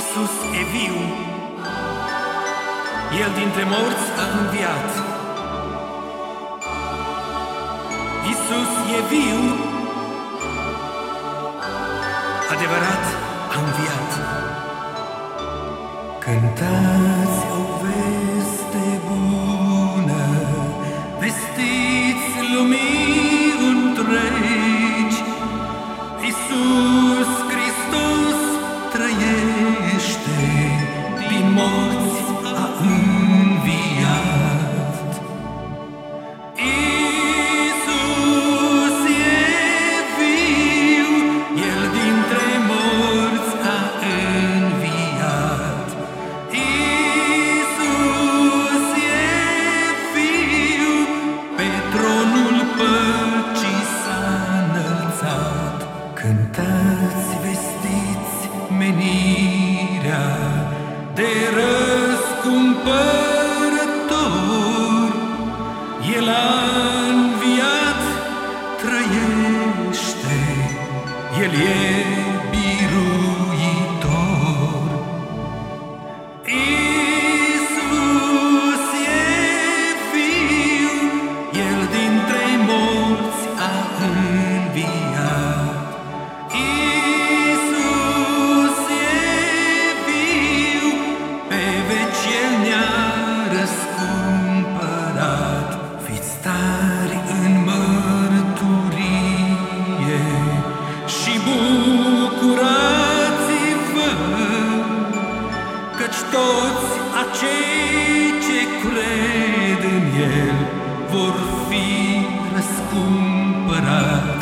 Isus e viu, El dintre morți a înviat. Isus e viu, adevărat a înviat. Cântați o veste bună, vestiți lumii Cântați, vestiți menirea de răscumpărător. El a înviat, trăiește, El e toți acei ce cred în El vor fi răscumpărați.